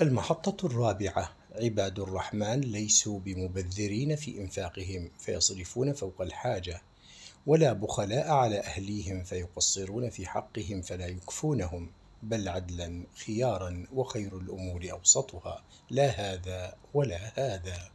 المحطة الرابعة: عباد الرحمن ليسوا بمبذرين في إنفاقهم فيصرفون فوق الحاجة، ولا بخلاء على أهليهم فيقصرون في حقهم فلا يكفونهم، بل عدلا خيارا وخير الأمور أوسطها، لا هذا ولا هذا.